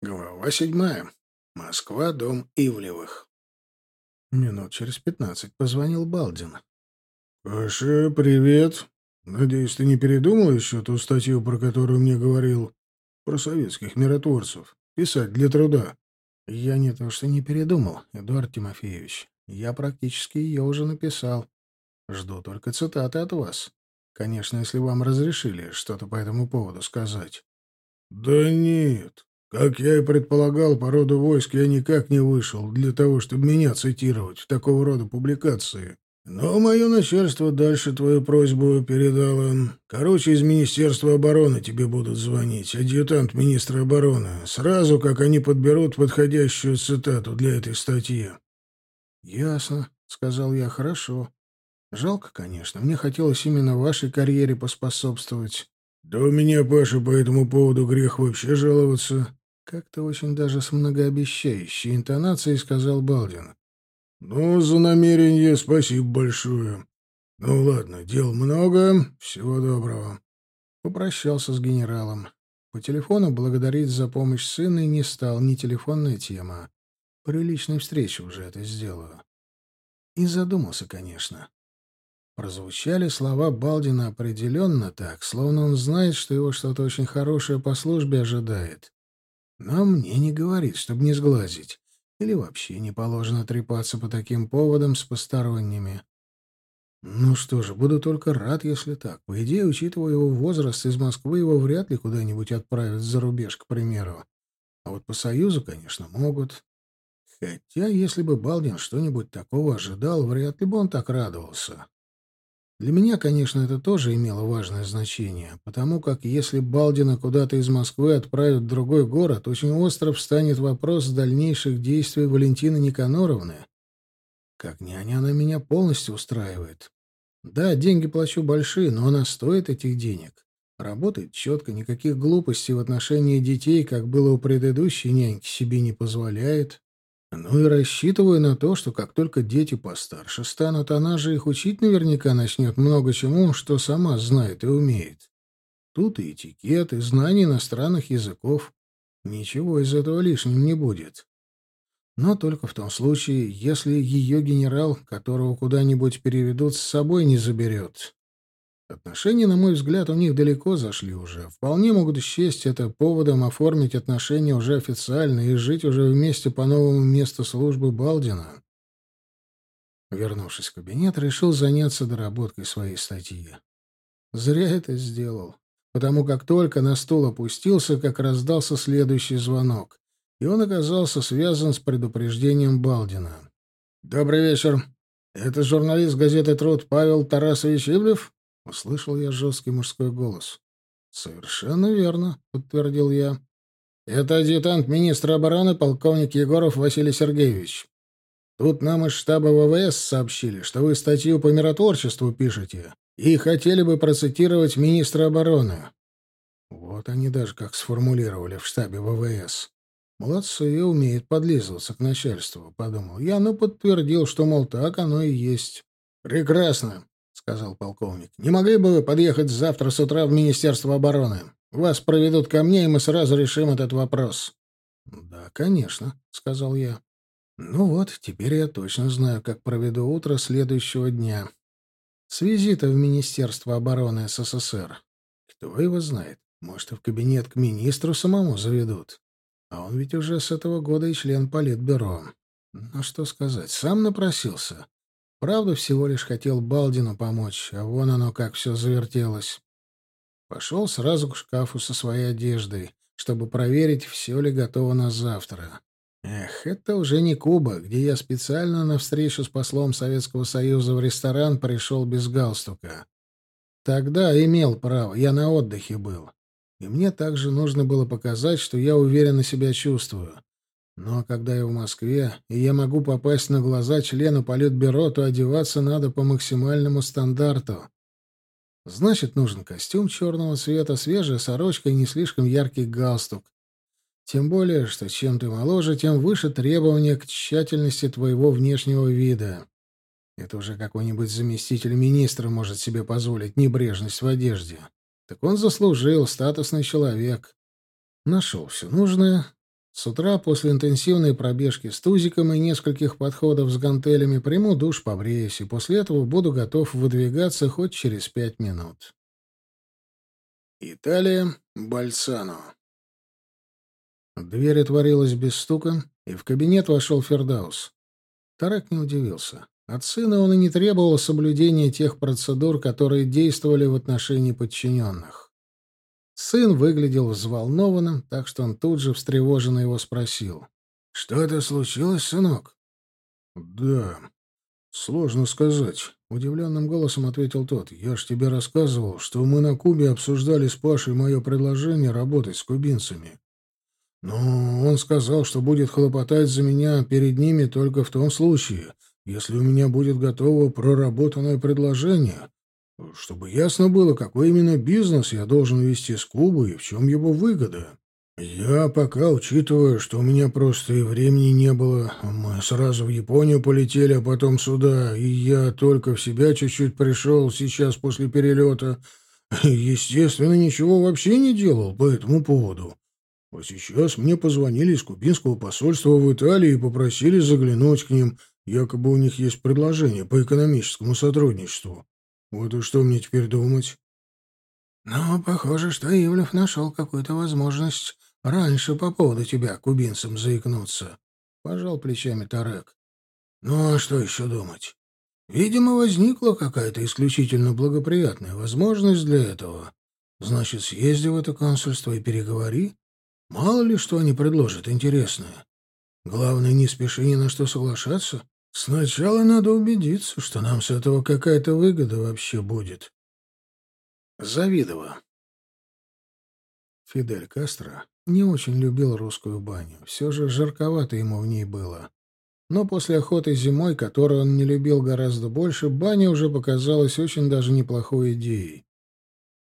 Глава седьмая. Москва, дом Ивлевых. Минут через пятнадцать позвонил Балдин. «Паша, привет. Надеюсь, ты не передумал еще ту статью, про которую мне говорил? Про советских миротворцев. Писать для труда». «Я не то что не передумал, Эдуард Тимофеевич. Я практически ее уже написал. Жду только цитаты от вас. Конечно, если вам разрешили что-то по этому поводу сказать». «Да нет. Как я и предполагал, по роду войск я никак не вышел для того, чтобы меня цитировать в такого рода публикации. Но мое начальство дальше твою просьбу передало. Короче, из Министерства обороны тебе будут звонить, адъютант министра обороны, сразу как они подберут подходящую цитату для этой статьи. «Ясно», — сказал я, — «хорошо. Жалко, конечно. Мне хотелось именно вашей карьере поспособствовать». «Да у меня, Паша, по этому поводу грех вообще жаловаться. Как-то очень даже с многообещающей интонацией сказал Балдин. «Ну, за намерение спасибо большое. Ну, ладно, дел много. Всего доброго». Попрощался с генералом. По телефону благодарить за помощь сына не стал, не телефонная тема. При личной встрече уже это сделаю. И задумался, конечно. Прозвучали слова Балдина определенно так, словно он знает, что его что-то очень хорошее по службе ожидает. Но мне не говорит, чтобы не сглазить. Или вообще не положено трепаться по таким поводам с посторонними. Ну что же, буду только рад, если так. По идее, учитывая его возраст, из Москвы его вряд ли куда-нибудь отправят за рубеж, к примеру. А вот по Союзу, конечно, могут. Хотя, если бы Балдин что-нибудь такого ожидал, вряд ли бы он так радовался. Для меня, конечно, это тоже имело важное значение, потому как если Балдина куда-то из Москвы отправят в другой город, очень остро встанет вопрос дальнейших действий Валентины Никаноровны. Как няня она меня полностью устраивает. Да, деньги плачу большие, но она стоит этих денег. Работает четко, никаких глупостей в отношении детей, как было у предыдущей няньки, себе не позволяет. Ну и рассчитываю на то, что как только дети постарше станут, она же их учить наверняка начнет много чему, что сама знает и умеет. Тут и этикет, и знание иностранных языков. Ничего из этого лишним не будет. Но только в том случае, если ее генерал, которого куда-нибудь переведут, с собой не заберет. Отношения, на мой взгляд, у них далеко зашли уже. Вполне могут счесть это поводом оформить отношения уже официально и жить уже вместе по новому месту службы Балдина. Вернувшись в кабинет, решил заняться доработкой своей статьи. Зря это сделал, потому как только на стул опустился, как раздался следующий звонок, и он оказался связан с предупреждением Балдина. «Добрый вечер. Это журналист газеты «Труд» Павел Тарасович Ивлев?» Услышал я жесткий мужской голос. «Совершенно верно», — подтвердил я. «Это адъютант министра обороны полковник Егоров Василий Сергеевич. Тут нам из штаба ВВС сообщили, что вы статью по миротворчеству пишете и хотели бы процитировать министра обороны». Вот они даже как сформулировали в штабе ВВС. Молодцы, и умеют подлизываться к начальству, подумал я, но подтвердил, что, мол, так оно и есть. «Прекрасно сказал полковник. «Не могли бы вы подъехать завтра с утра в Министерство обороны? Вас проведут ко мне, и мы сразу решим этот вопрос». «Да, конечно», — сказал я. «Ну вот, теперь я точно знаю, как проведу утро следующего дня. С визита в Министерство обороны СССР. Кто его знает, может, и в кабинет к министру самому заведут. А он ведь уже с этого года и член Политбюро. Ну, что сказать, сам напросился. Правда, всего лишь хотел Балдину помочь, а вон оно как все завертелось. Пошел сразу к шкафу со своей одеждой, чтобы проверить, все ли готово на завтра. Эх, это уже не Куба, где я специально на встречу с послом Советского Союза в ресторан пришел без галстука. Тогда имел право, я на отдыхе был. И мне также нужно было показать, что я уверенно себя чувствую. Но когда я в Москве, и я могу попасть на глаза члену Политбюро, то одеваться надо по максимальному стандарту. Значит, нужен костюм черного цвета, свежая сорочка и не слишком яркий галстук. Тем более, что чем ты моложе, тем выше требования к тщательности твоего внешнего вида. Это уже какой-нибудь заместитель министра может себе позволить небрежность в одежде. Так он заслужил, статусный человек. Нашел все нужное, С утра после интенсивной пробежки с тузиком и нескольких подходов с гантелями приму душ, побреюсь, и после этого буду готов выдвигаться хоть через пять минут. Италия, Бальсано. Дверь отворилась без стука, и в кабинет вошел Фердаус. Тарек не удивился. От сына он и не требовал соблюдения тех процедур, которые действовали в отношении подчиненных. Сын выглядел взволнованным, так что он тут же встревоженно его спросил. «Что это случилось, сынок?» «Да, сложно сказать», — удивленным голосом ответил тот. «Я ж тебе рассказывал, что мы на Кубе обсуждали с Пашей мое предложение работать с кубинцами. Но он сказал, что будет хлопотать за меня перед ними только в том случае, если у меня будет готово проработанное предложение, чтобы ясно было, какой именно бизнес я должен вести с Кубой и в чем его выгода. Я пока, учитывая, что у меня просто и времени не было, мы сразу в Японию полетели, а потом сюда, и я только в себя чуть-чуть пришел сейчас после перелета, естественно, ничего вообще не делал по этому поводу. А сейчас мне позвонили из кубинского посольства в Италии и попросили заглянуть к ним, якобы у них есть предложение по экономическому сотрудничеству. Вот и что мне теперь думать? Ну, похоже, что Ивлев нашел какую-то возможность раньше по поводу тебя кубинцам заикнуться. Пожал плечами Тарек. Ну, а что еще думать? Видимо, возникла какая-то исключительно благоприятная возможность для этого. Значит, съезди в это консульство и переговори. Мало ли, что они предложат интересное. Главное, не спеши ни на что соглашаться. Сначала надо убедиться, что нам с этого какая-то выгода вообще будет. Завидово. Фидель Кастро не очень любил русскую баню. Все же жарковато ему в ней было. Но после охоты зимой, которую он не любил гораздо больше, баня уже показалась очень даже неплохой идеей.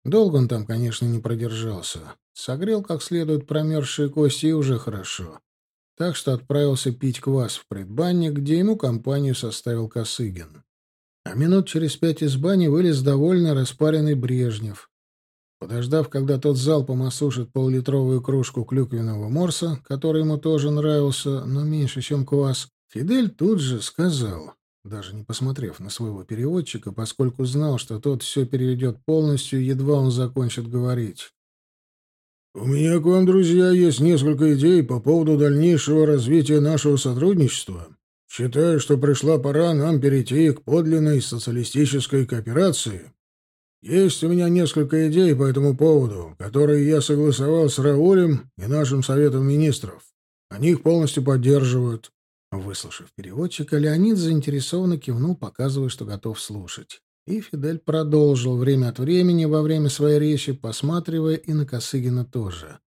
Долго он там, конечно, не продержался. Согрел как следует промерзшие кости и уже хорошо так что отправился пить квас в предбанник, где ему компанию составил Косыгин. А минут через пять из бани вылез довольно распаренный Брежнев. Подождав, когда тот залпом осушит поллитровую кружку клюквенного морса, который ему тоже нравился, но меньше, чем квас, Фидель тут же сказал, даже не посмотрев на своего переводчика, поскольку знал, что тот все переведет полностью, едва он закончит говорить. «У меня к вам, друзья, есть несколько идей по поводу дальнейшего развития нашего сотрудничества. Считаю, что пришла пора нам перейти к подлинной социалистической кооперации. Есть у меня несколько идей по этому поводу, которые я согласовал с Раулем и нашим Советом Министров. Они их полностью поддерживают». Выслушав переводчика, Леонид заинтересованно кивнул, показывая, что готов слушать. И Фидель продолжил время от времени во время своей речи, посматривая и на Косыгина тоже.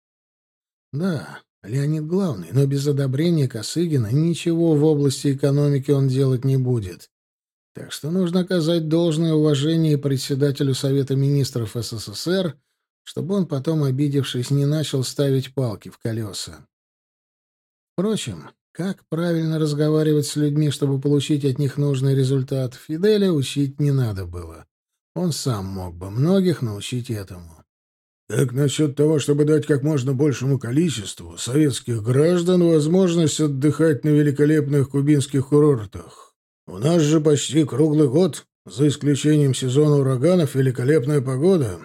Да, Леонид главный, но без одобрения Косыгина ничего в области экономики он делать не будет. Так что нужно оказать должное уважение председателю Совета министров СССР, чтобы он потом, обидевшись, не начал ставить палки в колеса. Впрочем, как правильно разговаривать с людьми, чтобы получить от них нужный результат, Фиделя учить не надо было. Он сам мог бы многих научить этому. Как насчет того, чтобы дать как можно большему количеству советских граждан возможность отдыхать на великолепных кубинских курортах? У нас же почти круглый год, за исключением сезона ураганов, великолепная погода.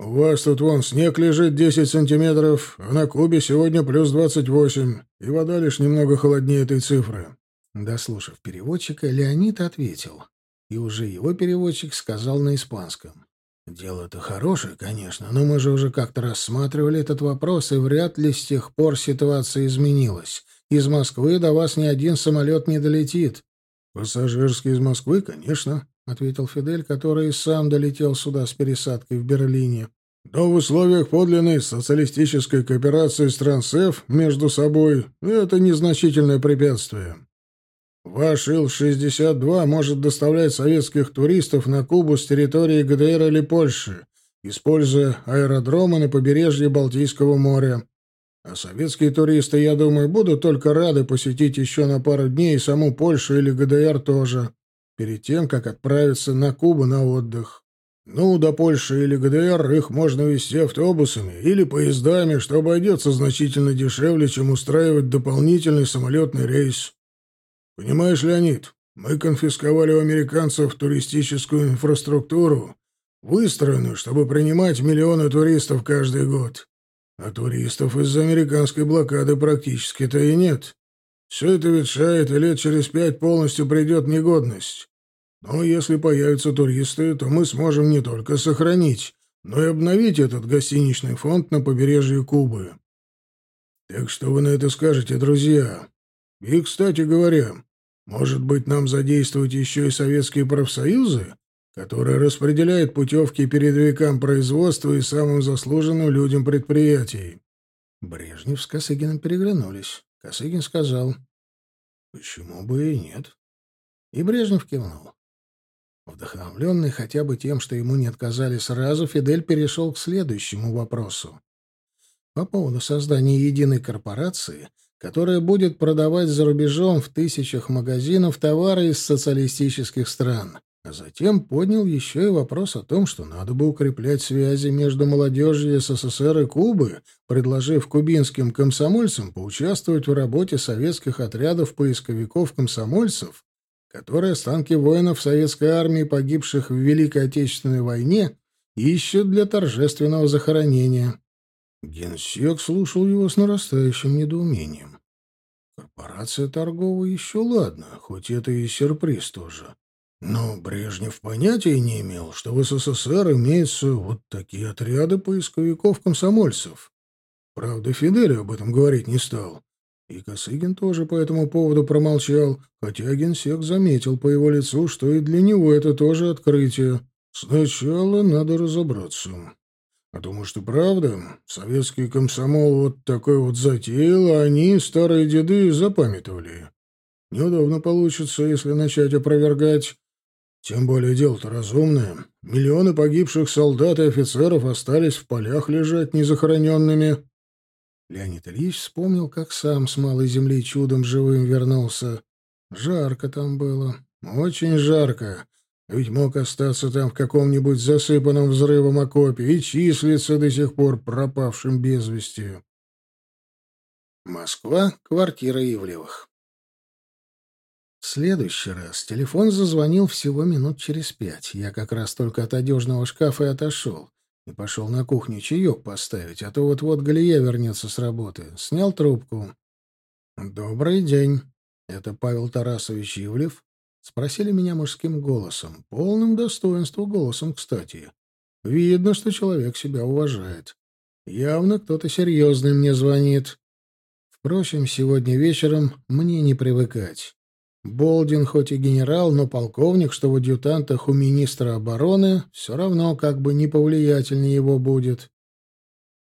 У вас тут вон снег лежит 10 сантиметров, а на Кубе сегодня плюс 28, и вода лишь немного холоднее этой цифры». Дослушав переводчика, Леонид ответил. И уже его переводчик сказал на испанском. «Дело-то хорошее, конечно, но мы же уже как-то рассматривали этот вопрос, и вряд ли с тех пор ситуация изменилась. Из Москвы до вас ни один самолет не долетит». «Пассажирский из Москвы, конечно», — ответил Фидель, который сам долетел сюда с пересадкой в Берлине. «Но в условиях подлинной социалистической кооперации стран СЭФ между собой это незначительное препятствие. Ваш Ил-62 может доставлять советских туристов на Кубу с территории ГДР или Польши, используя аэродромы на побережье Балтийского моря. А советские туристы, я думаю, будут только рады посетить еще на пару дней саму Польшу или ГДР тоже перед тем, как отправиться на Кубу на отдых. Ну, до Польши или ГДР их можно везти автобусами или поездами, что обойдется значительно дешевле, чем устраивать дополнительный самолетный рейс. Понимаешь, Леонид, мы конфисковали у американцев туристическую инфраструктуру, выстроенную, чтобы принимать миллионы туристов каждый год. А туристов из-за американской блокады практически-то и нет. Все это ветшает, и лет через пять полностью придет негодность. Но если появятся туристы, то мы сможем не только сохранить, но и обновить этот гостиничный фонд на побережье Кубы. Так что вы на это скажете, друзья? И, кстати говоря, может быть, нам задействовать еще и советские профсоюзы, которые распределяют путевки передовикам производства и самым заслуженным людям предприятий? Брежнев с Косыгиным переглянулись. Косыгин сказал, «Почему бы и нет?» И Брежнев кивнул. Вдохновленный хотя бы тем, что ему не отказали сразу, Фидель перешел к следующему вопросу. По поводу создания единой корпорации, которая будет продавать за рубежом в тысячах магазинов товары из социалистических стран. А затем поднял еще и вопрос о том, что надо бы укреплять связи между молодежью СССР и Кубы, предложив кубинским комсомольцам поучаствовать в работе советских отрядов поисковиков-комсомольцев которые останки воинов советской армии, погибших в Великой Отечественной войне, ищут для торжественного захоронения. Генсек слушал его с нарастающим недоумением. Корпорация торговая еще ладно, хоть это и сюрприз тоже. Но Брежнев понятия не имел, что в СССР имеются вот такие отряды поисковиков-комсомольцев. Правда, Фидель об этом говорить не стал. И Косыгин тоже по этому поводу промолчал, хотя генсек заметил по его лицу, что и для него это тоже открытие. Сначала надо разобраться. А то, и правда, советский комсомол вот такой вот затеял, а они, старые деды, запамятовали. Неудобно получится, если начать опровергать. Тем более дело-то разумное. Миллионы погибших солдат и офицеров остались в полях лежать незахороненными. Леонид Ильич вспомнил, как сам с малой земли чудом живым вернулся. Жарко там было, очень жарко. Ведь мог остаться там в каком-нибудь засыпанном взрывом окопе и числиться до сих пор пропавшим без вести. Москва, квартира Ивлевых. В следующий раз телефон зазвонил всего минут через пять. Я как раз только от одежного шкафа и отошел и пошел на кухню чаек поставить, а то вот-вот Галия вернется с работы. Снял трубку. «Добрый день. Это Павел Тарасович Ивлев?» Спросили меня мужским голосом, полным достоинства голосом, кстати. Видно, что человек себя уважает. Явно кто-то серьезный мне звонит. Впрочем, сегодня вечером мне не привыкать. Болдин хоть и генерал, но полковник, что в адъютантах у министра обороны, все равно как бы не повлиятельнее его будет.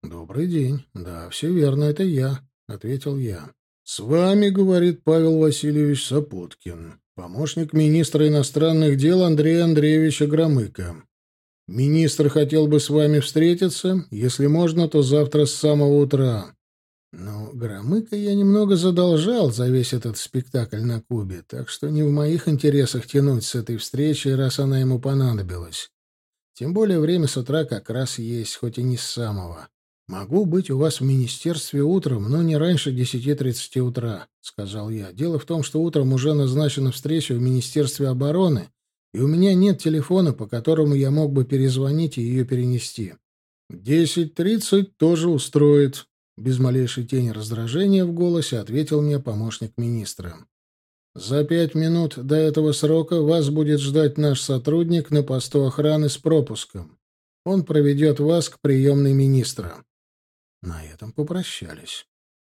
«Добрый день. Да, все верно, это я», — ответил я. «С вами, — говорит Павел Васильевич Сапуткин, помощник министра иностранных дел Андрея Андреевича Громыка. Министр хотел бы с вами встретиться. Если можно, то завтра с самого утра. Но Громыка я немного задолжал за весь этот спектакль на Кубе, так что не в моих интересах тянуть с этой встречи, раз она ему понадобилась. Тем более время с утра как раз есть, хоть и не с самого. «Могу быть у вас в министерстве утром, но не раньше десяти тридцати утра», — сказал я. «Дело в том, что утром уже назначена встреча в Министерстве обороны, и у меня нет телефона, по которому я мог бы перезвонить и ее перенести». «Десять тридцать тоже устроит», без малейшей тени раздражения в голосе ответил мне помощник министра. «За пять минут до этого срока вас будет ждать наш сотрудник на посту охраны с пропуском. Он проведет вас к приемной министра». На этом попрощались.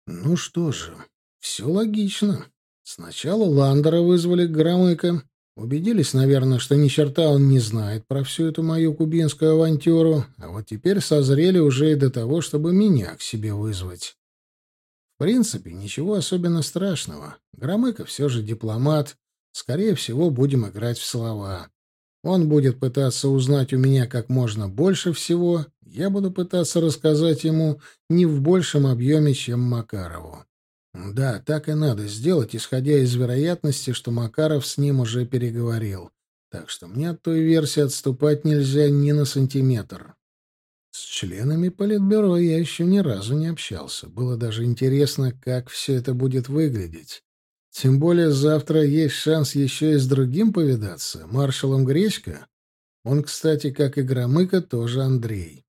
Ну что же, все логично. Сначала Ландера вызвали к Громыко, Убедились, наверное, что ни черта он не знает про всю эту мою кубинскую авантюру, а вот теперь созрели уже и до того, чтобы меня к себе вызвать. В принципе, ничего особенно страшного. Громыко все же дипломат. Скорее всего, будем играть в слова. Он будет пытаться узнать у меня как можно больше всего, я буду пытаться рассказать ему не в большем объеме, чем Макарову. Да, так и надо сделать, исходя из вероятности, что Макаров с ним уже переговорил. Так что мне от той версии отступать нельзя ни на сантиметр. С членами Политбюро я еще ни разу не общался. Было даже интересно, как все это будет выглядеть. Тем более завтра есть шанс еще и с другим повидаться, маршалом Гречко. Он, кстати, как и Громыко, тоже Андрей.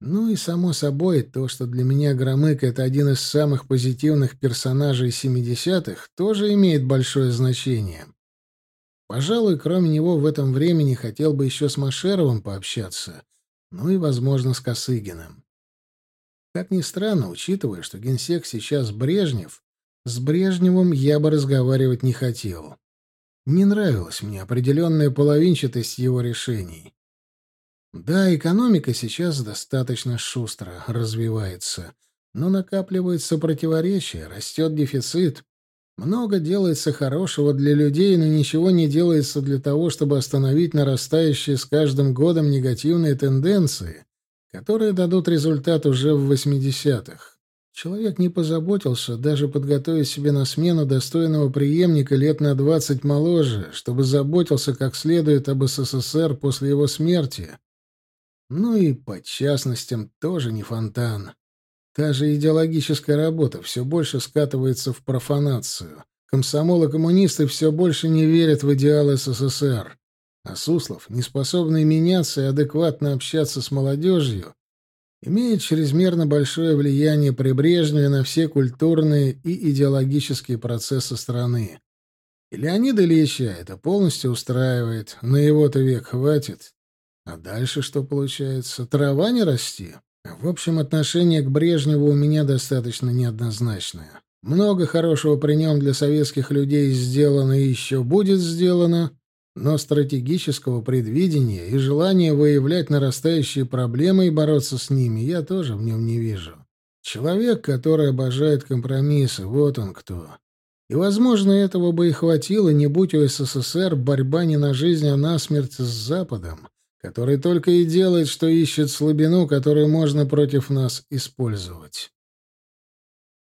Ну и, само собой, то, что для меня Громыко — это один из самых позитивных персонажей 70-х, тоже имеет большое значение. Пожалуй, кроме него в этом времени хотел бы еще с Машеровым пообщаться, ну и, возможно, с Косыгиным. Как ни странно, учитывая, что генсек сейчас Брежнев, с Брежневым я бы разговаривать не хотел. Не нравилась мне определенная половинчатость его решений. Да, экономика сейчас достаточно шустро развивается, но накапливаются противоречия, растет дефицит. Много делается хорошего для людей, но ничего не делается для того, чтобы остановить нарастающие с каждым годом негативные тенденции, которые дадут результат уже в 80-х. Человек не позаботился даже подготовить себе на смену достойного преемника лет на двадцать моложе, чтобы заботился как следует об СССР после его смерти. Ну и по частностям тоже не фонтан. Та же идеологическая работа все больше скатывается в профанацию. Комсомол коммунисты все больше не верят в идеалы СССР. А Суслов, не способный меняться и адекватно общаться с молодежью, имеет чрезмерно большое влияние при Брежневе на все культурные и идеологические процессы страны. И Леонида Ильича это полностью устраивает, на его-то век хватит. А дальше что получается? Трава не расти? В общем, отношение к Брежневу у меня достаточно неоднозначное. Много хорошего при нем для советских людей сделано и еще будет сделано, но стратегического предвидения и желания выявлять нарастающие проблемы и бороться с ними я тоже в нем не вижу. Человек, который обожает компромиссы, вот он кто. И, возможно, этого бы и хватило, не будь у СССР борьба не на жизнь, а на смерть с Западом, который только и делает, что ищет слабину, которую можно против нас использовать.